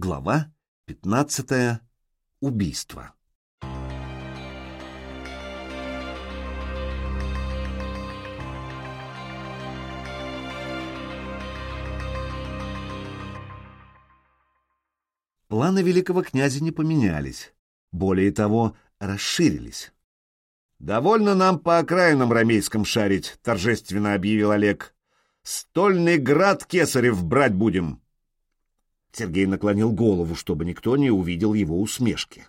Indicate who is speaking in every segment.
Speaker 1: Глава 15. Убийство. Планы великого князя не поменялись, более того, расширились. «Довольно нам по окраинам ромейском шарить», — торжественно объявил Олег. «Стольный град Кесарев брать будем». Сергей наклонил голову, чтобы никто не увидел его усмешки.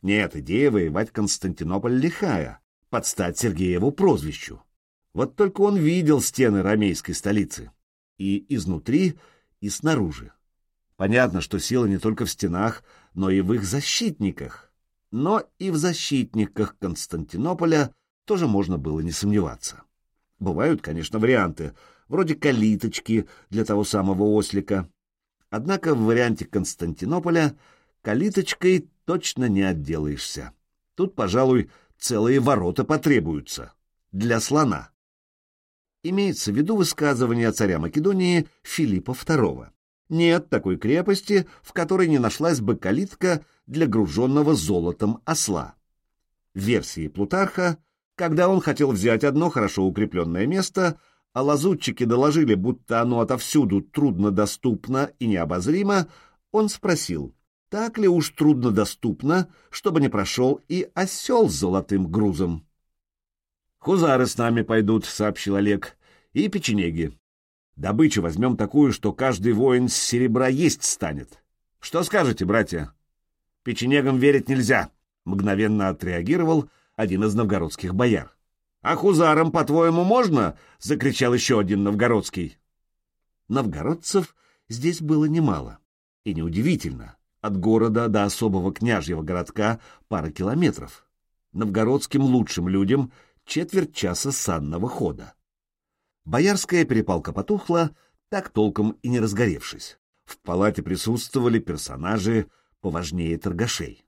Speaker 1: Нет, идея воевать Константинополь лихая, подстать Сергееву прозвищу. Вот только он видел стены ромейской столицы. И изнутри, и снаружи. Понятно, что сила не только в стенах, но и в их защитниках. Но и в защитниках Константинополя тоже можно было не сомневаться. Бывают, конечно, варианты, вроде калиточки для того самого ослика, Однако в варианте Константинополя калиточкой точно не отделаешься. Тут, пожалуй, целые ворота потребуются. Для слона. Имеется в виду высказывание царя Македонии Филиппа II. Нет такой крепости, в которой не нашлась бы калитка для груженного золотом осла. В версии Плутарха, когда он хотел взять одно хорошо укрепленное место — а лазутчики доложили, будто оно отовсюду труднодоступно и необозримо, он спросил, так ли уж труднодоступно, чтобы не прошел и осел с золотым грузом. «Хузары с нами пойдут», — сообщил Олег, — «и печенеги. Добычу возьмем такую, что каждый воин с серебра есть станет. Что скажете, братья?» «Печенегам верить нельзя», — мгновенно отреагировал один из новгородских бояр. «А хузарам, по-твоему, можно?» — закричал еще один новгородский. Новгородцев здесь было немало. И неудивительно. От города до особого княжьего городка пара километров. Новгородским лучшим людям четверть часа санного хода. Боярская перепалка потухла, так толком и не разгоревшись. В палате присутствовали персонажи поважнее торгашей.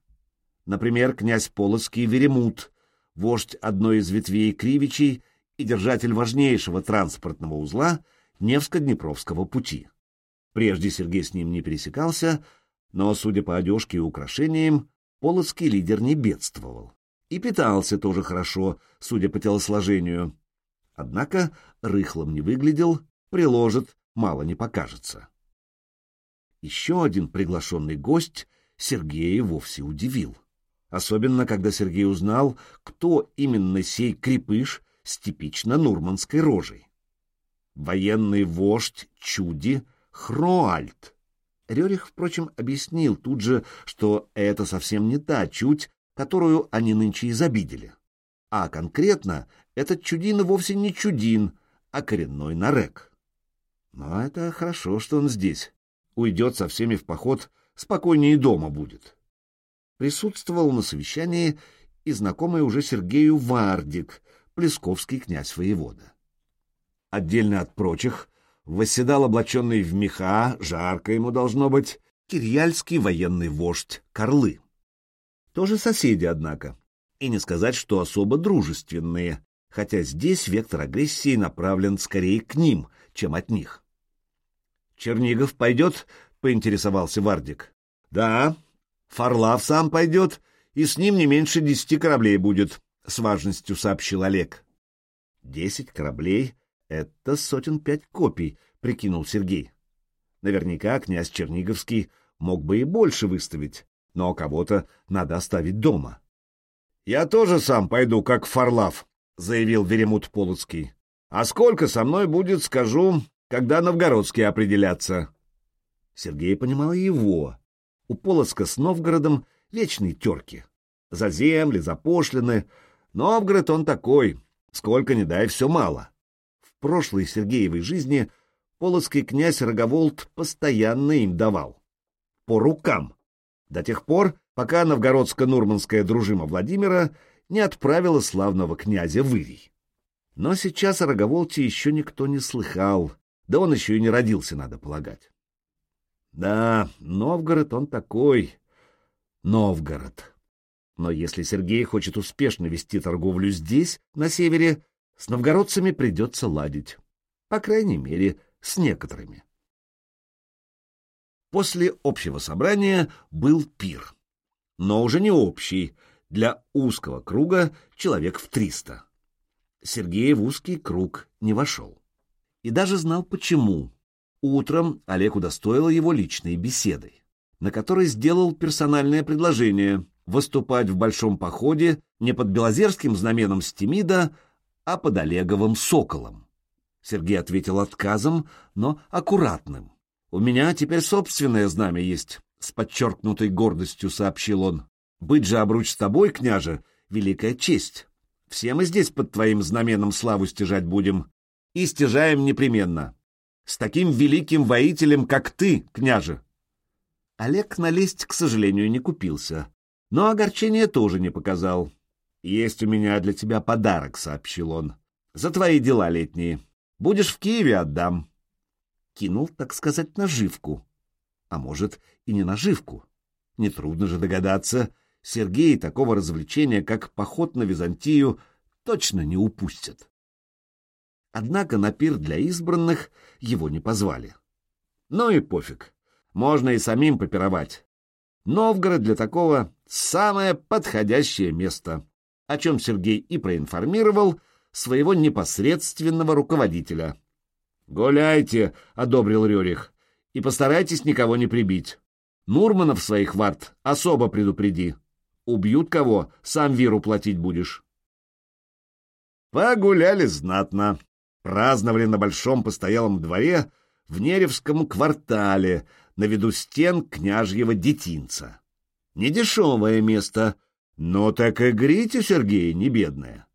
Speaker 1: Например, князь Полоцкий Веремут, вождь одной из ветвей Кривичей и держатель важнейшего транспортного узла Невско-Днепровского пути. Прежде Сергей с ним не пересекался, но, судя по одежке и украшениям, полоцкий лидер не бедствовал. И питался тоже хорошо, судя по телосложению. Однако рыхлым не выглядел, приложит, мало не покажется. Еще один приглашенный гость Сергея вовсе удивил особенно когда Сергей узнал, кто именно сей крепыш с типично нурманской рожей. Военный вождь Чуди Хроальд. Рерих, впрочем, объяснил тут же, что это совсем не та чуть, которую они нынче изобидели. А конкретно этот чудин вовсе не чудин, а коренной нарек. Но это хорошо, что он здесь. Уйдет со всеми в поход, спокойнее дома будет присутствовал на совещании и знакомый уже Сергею Вардик, плесковский князь-воевода. Отдельно от прочих восседал облаченный в меха, жарко ему должно быть, кирьяльский военный вождь Карлы. Тоже соседи, однако, и не сказать, что особо дружественные, хотя здесь вектор агрессии направлен скорее к ним, чем от них. «Чернигов пойдет?» — поинтересовался Вардик. «Да, Фарлав сам пойдет, и с ним не меньше десяти кораблей будет, — с важностью сообщил Олег. — Десять кораблей — это сотен пять копий, — прикинул Сергей. Наверняка князь Черниговский мог бы и больше выставить, но кого-то надо оставить дома. — Я тоже сам пойду, как Фарлав, — заявил Веремут Полоцкий. — А сколько со мной будет, скажу, когда новгородские определятся. Сергей понимал его, у Полоцка с Новгородом вечные терки. За земли, за пошлины. Новгород он такой, сколько ни дай, все мало. В прошлой Сергеевой жизни полоцкий князь Роговолт постоянно им давал. По рукам. До тех пор, пока новгородско-нурманская дружина Владимира не отправила славного князя в Ирий. Но сейчас о Роговолте еще никто не слыхал, да он еще и не родился, надо полагать. Да, Новгород он такой. Новгород. Но если Сергей хочет успешно вести торговлю здесь, на севере, с новгородцами придется ладить. По крайней мере, с некоторыми. После общего собрания был пир. Но уже не общий, для узкого круга человек в триста. Сергей в узкий круг не вошел. И даже знал почему. Утром Олег удостоил его личной беседой, на которой сделал персональное предложение выступать в большом походе не под Белозерским знаменом Стемида, а под Олеговым соколом. Сергей ответил отказом, но аккуратным. «У меня теперь собственное знамя есть», — с подчеркнутой гордостью сообщил он. «Быть же обруч с тобой, княже, великая честь. Все мы здесь под твоим знаменом славу стяжать будем. И стяжаем непременно. С таким великим воителем, как ты, княже». Олег налезть, к сожалению, не купился, но огорчения тоже не показал. «Есть у меня для тебя подарок», — сообщил он. «За твои дела летние. Будешь в Киеве, отдам». Кинул, так сказать, наживку. А может, и не наживку. Нетрудно же догадаться, Сергей такого развлечения, как поход на Византию, точно не упустит. Однако на пир для избранных его не позвали. Ну и пофиг, можно и самим попировать. Новгород для такого — самое подходящее место о чем Сергей и проинформировал своего непосредственного руководителя. «Гуляйте», — одобрил Рерих, — «и постарайтесь никого не прибить. Нурманов своих варт особо предупреди. Убьют кого, сам виру платить будешь». Погуляли знатно. Праздновали на большом постоялом дворе в Неревском квартале на виду стен княжьего детинца. Недешевое место, «Ну так и грите, Сергей, не бедная».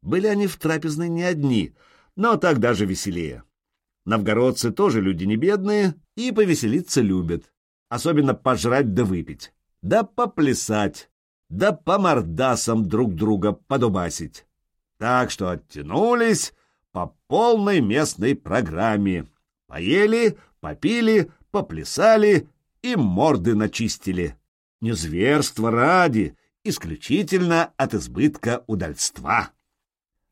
Speaker 1: Были они в трапезной не одни, но так даже веселее. Новгородцы тоже люди не бедные и повеселиться любят, особенно пожрать да выпить, да поплясать, да по мордасам друг друга подубасить. Так что оттянулись полной местной программе. Поели, попили, поплясали и морды начистили. Не зверство ради, исключительно от избытка удальства.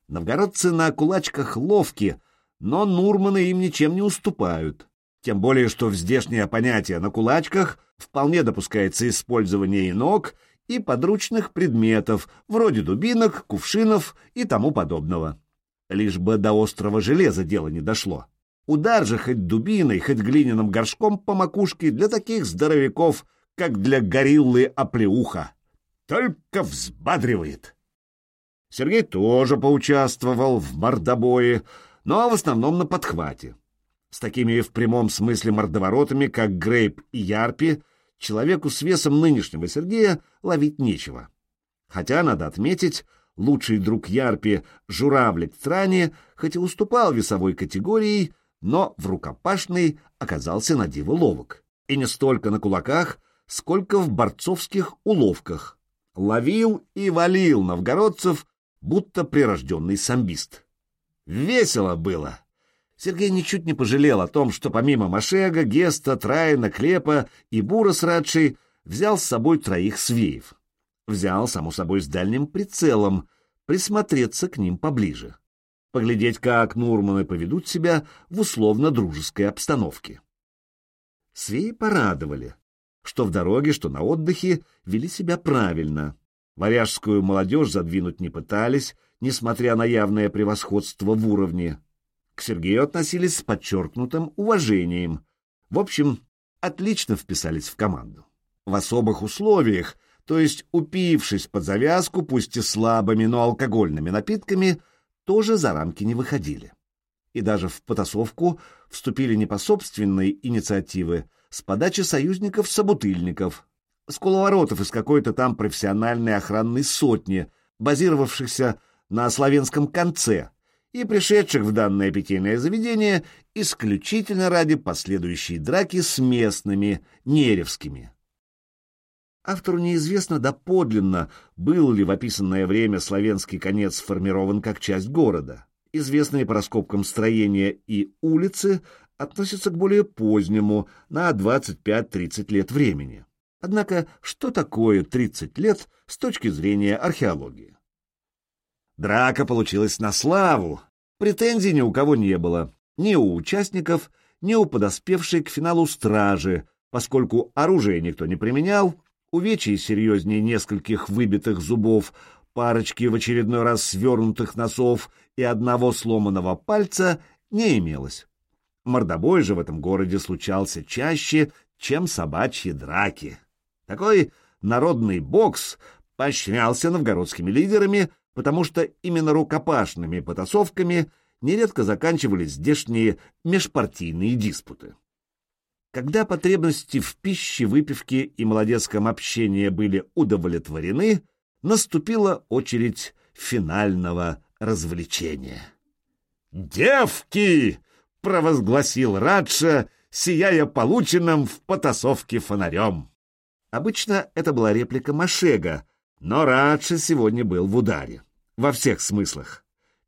Speaker 1: Новгородцы на кулачках ловки, но Нурманы им ничем не уступают. Тем более, что в здешнее понятие на кулачках вполне допускается использование и ног, и подручных предметов, вроде дубинок, кувшинов и тому подобного. Лишь бы до острого железа дело не дошло. Удар же хоть дубиной, хоть глиняным горшком по макушке для таких здоровяков, как для гориллы оплеуха только взбадривает. Сергей тоже поучаствовал в мордобое, но в основном на подхвате. С такими в прямом смысле мордоворотами, как Грейп и Ярпи, человеку с весом нынешнего Сергея ловить нечего. Хотя, надо отметить, лучший друг Ярпи, журавлик Трани, хоть и уступал весовой категории, но в рукопашной оказался на диво ловок. И не столько на кулаках, сколько в борцовских уловках ловил и валил новгородцев, будто прирожденный самбист. Весело было. Сергей ничуть не пожалел о том, что помимо Машега, Геста, Траина, Клепа и Бура с Радшей взял с собой троих свеев. Взял, само собой, с дальним прицелом, присмотреться к ним поближе. Поглядеть, как Нурманы поведут себя в условно-дружеской обстановке. Свеи порадовали что в дороге, что на отдыхе, вели себя правильно. Варяжскую молодежь задвинуть не пытались, несмотря на явное превосходство в уровне. К Сергею относились с подчеркнутым уважением. В общем, отлично вписались в команду. В особых условиях, то есть упившись под завязку, пусть и слабыми, но алкогольными напитками, тоже за рамки не выходили. И даже в потасовку вступили не по собственной инициативе, с подачи союзников-собутыльников, с куловоротов из какой-то там профессиональной охранной сотни, базировавшихся на славянском конце и пришедших в данное питейное заведение исключительно ради последующей драки с местными, неревскими. Автору неизвестно доподлинно, был ли в описанное время славянский конец сформирован как часть города. Известные по раскопкам строения и улицы относится к более позднему, на 25-30 лет времени. Однако, что такое 30 лет с точки зрения археологии? Драка получилась на славу. Претензий ни у кого не было. Ни у участников, ни у подоспевшей к финалу стражи, поскольку оружие никто не применял, увечий серьезнее нескольких выбитых зубов, парочки в очередной раз свернутых носов и одного сломанного пальца не имелось. Мордобой же в этом городе случался чаще, чем собачьи драки. Такой народный бокс поощрялся новгородскими лидерами, потому что именно рукопашными потасовками нередко заканчивались здешние межпартийные диспуты. Когда потребности в пище, выпивке и молодецком общении были удовлетворены, наступила очередь финального развлечения. «Девки!» — провозгласил Радша, сияя полученным в потасовке фонарем. Обычно это была реплика Машега, но Радша сегодня был в ударе. Во всех смыслах.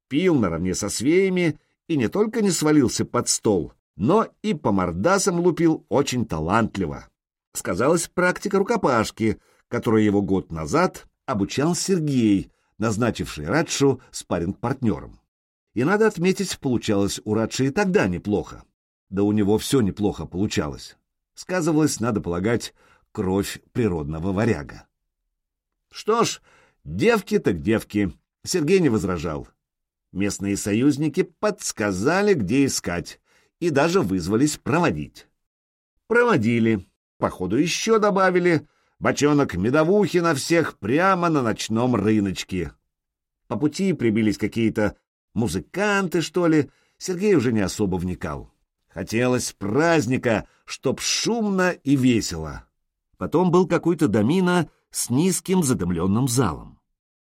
Speaker 1: Пил наравне со свеями и не только не свалился под стол, но и по мордасам лупил очень талантливо. Сказалась практика рукопашки, которую его год назад обучал Сергей, назначивший Радшу спарринг-партнером. И, надо отметить, получалось у Радши и тогда неплохо. Да у него все неплохо получалось. Сказывалось, надо полагать, кровь природного варяга. Что ж, девки так девки, Сергей не возражал. Местные союзники подсказали, где искать, и даже вызвались проводить. Проводили, походу еще добавили, бочонок медовухи на всех прямо на ночном рыночке. По пути прибились какие-то музыканты, что ли, Сергей уже не особо вникал. Хотелось праздника, чтоб шумно и весело. Потом был какой-то домина с низким задымленным залом.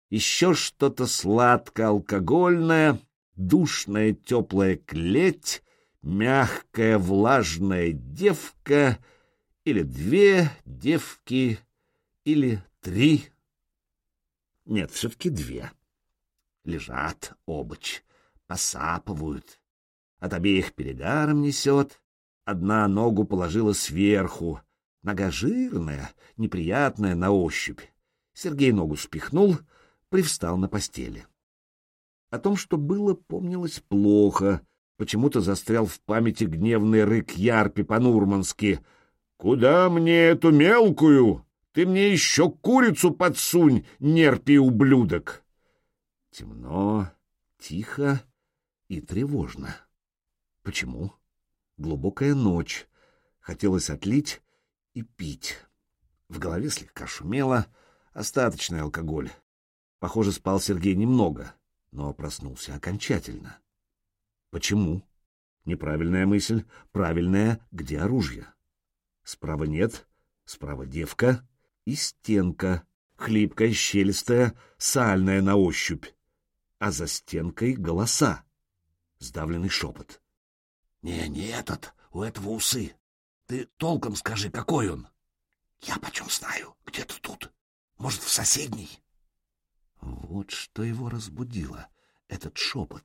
Speaker 1: Еще что-то сладко-алкогольное, душная теплая клеть, мягкая влажная девка или две девки или три. Нет, все-таки две. Лежат обочь, посапывают. От обеих перегаром несет. Одна ногу положила сверху, Нога жирная, неприятная на ощупь. Сергей ногу спихнул, привстал на постели. О том, что было, помнилось плохо. Почему-то застрял в памяти гневный рык Ярпи по-нурмански. «Куда мне эту мелкую? Ты мне еще курицу подсунь, нерпи ублюдок!» Темно, тихо и тревожно. Почему? Глубокая ночь. Хотелось отлить, и пить. В голове слегка шумело, остаточный алкоголь. Похоже, спал Сергей немного, но проснулся окончательно. Почему? Неправильная мысль, правильная, где оружие? Справа нет, справа девка и стенка, хлипкая, щелистая, сальная на ощупь. А за стенкой голоса. Сдавленный шепот. «Не, не этот, у этого усы. Ты толком скажи, какой он? Я почем знаю, где-то тут. Может, в соседней? Вот что его разбудило, этот шепот.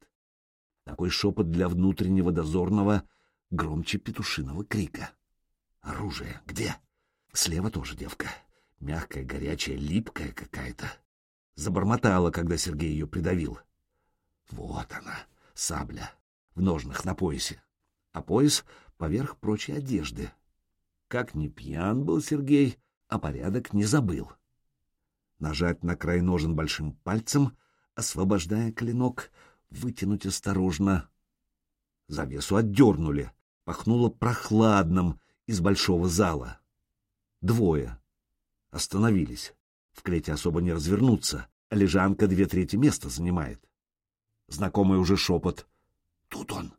Speaker 1: Такой шепот для внутреннего дозорного громче петушиного крика. Оружие где? Слева тоже девка. Мягкая, горячая, липкая какая-то. Забормотала, когда Сергей ее придавил. Вот она, сабля, в ножнах на поясе. А пояс поверх прочей одежды. Как ни пьян был Сергей, а порядок не забыл. Нажать на край ножен большим пальцем, освобождая клинок, вытянуть осторожно. Завесу отдернули, пахнуло прохладным из большого зала. Двое. Остановились. В клете особо не развернуться, а лежанка две трети места занимает. Знакомый уже шепот. «Тут он!»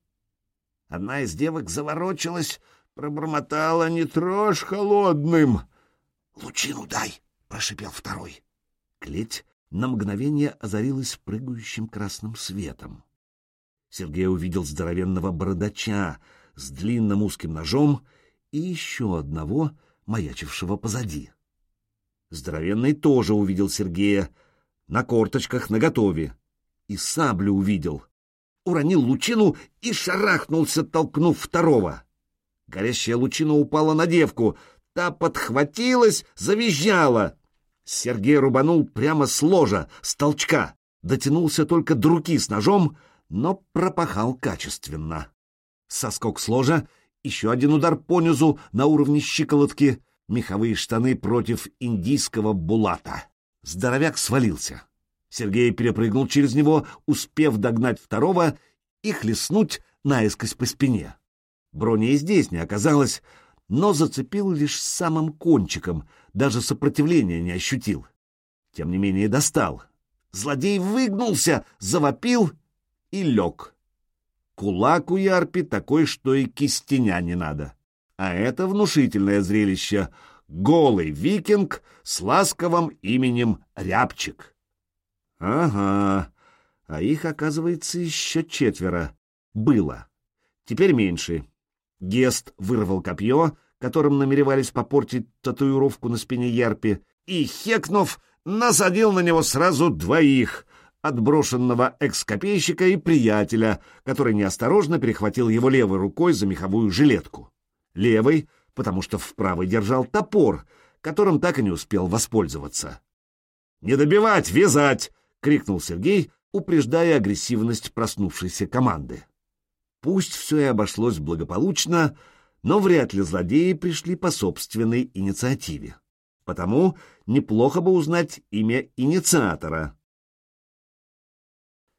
Speaker 1: Одна из девок заворочилась, пробормотала «Не трожь холодным!» «Лучину дай!» — прошипел второй. Клеть на мгновение озарилась прыгающим красным светом. Сергей увидел здоровенного бородача с длинным узким ножом и еще одного, маячившего позади. Здоровенный тоже увидел Сергея, на корточках наготове, и саблю увидел, уронил лучину и шарахнулся, толкнув второго. Горящая лучина упала на девку, та подхватилась, завизжала. Сергей рубанул прямо с ложа, с толчка, дотянулся только до руки с ножом, но пропахал качественно. Соскок с ложа, Еще один удар по низу на уровне щиколотки, меховые штаны против индийского булата. Здоровяк свалился. Сергей перепрыгнул через него, успев догнать второго и хлестнуть наискось по спине. Брони и здесь не оказалось, но зацепил лишь самым кончиком, даже сопротивления не ощутил. Тем не менее достал. Злодей выгнулся, завопил и лег. Кулак у Ярпи такой, что и кистеня не надо. А это внушительное зрелище. Голый викинг с ласковым именем Рябчик. Ага, а их, оказывается, еще четверо. Было. Теперь меньше. Гест вырвал копье, которым намеревались попортить татуировку на спине Ярпи, и, хекнув, насадил на него сразу двоих, отброшенного экс-копейщика и приятеля, который неосторожно перехватил его левой рукой за меховую жилетку. Левой, потому что в правой держал топор, которым так и не успел воспользоваться. «Не добивать, вязать!» — крикнул Сергей, упреждая агрессивность проснувшейся команды. Пусть все и обошлось благополучно, но вряд ли злодеи пришли по собственной инициативе. Потому неплохо бы узнать имя инициатора.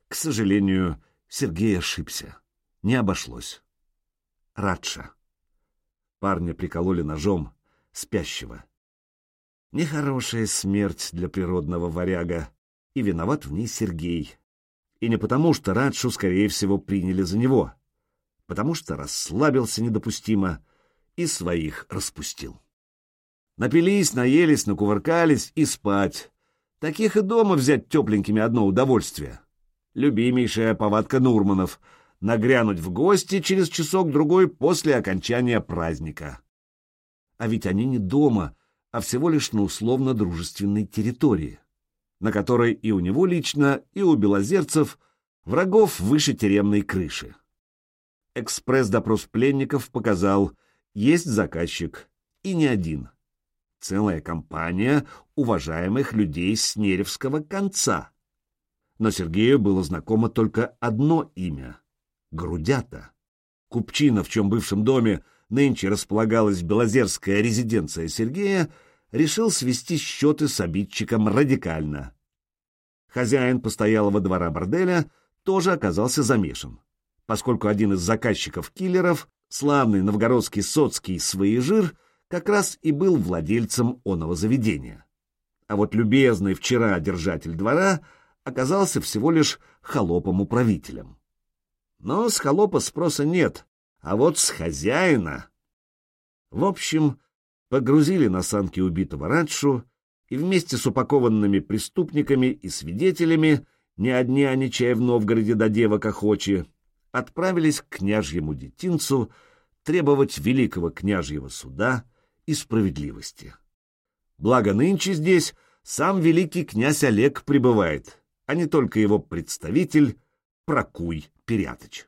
Speaker 1: К сожалению, Сергей ошибся. Не обошлось. Радша. Парня прикололи ножом, спящего. Нехорошая смерть для природного варяга, и виноват в ней Сергей. И не потому, что Радшу, скорее всего, приняли за него, потому что расслабился недопустимо и своих распустил. Напились, наелись, накувыркались и спать. Таких и дома взять тепленькими одно удовольствие. Любимейшая повадка Нурманов — нагрянуть в гости через часок-другой после окончания праздника. А ведь они не дома, а всего лишь на условно-дружественной территории, на которой и у него лично, и у белозерцев врагов выше тюремной крыши. Экспресс-допрос пленников показал, есть заказчик, и не один — целая компания уважаемых людей с Неревского конца. Но Сергею было знакомо только одно имя — Грудята. Купчина, в чем бывшем доме нынче располагалась белозерская резиденция Сергея, решил свести счеты с обидчиком радикально. Хозяин постоялого двора борделя тоже оказался замешан, поскольку один из заказчиков киллеров, славный новгородский соцкий своежир, как раз и был владельцем оного заведения. А вот любезный вчера держатель двора оказался всего лишь холопом-управителем. Но с холопа спроса нет, а вот с хозяина... В общем, погрузили на санки убитого Радшу и вместе с упакованными преступниками и свидетелями, не одни они чай в Новгороде до девок охочи, отправились к княжьему детинцу требовать великого княжьего суда — и справедливости. Благо нынче здесь сам великий князь Олег пребывает, а не только его представитель Прокуй Пирятыч.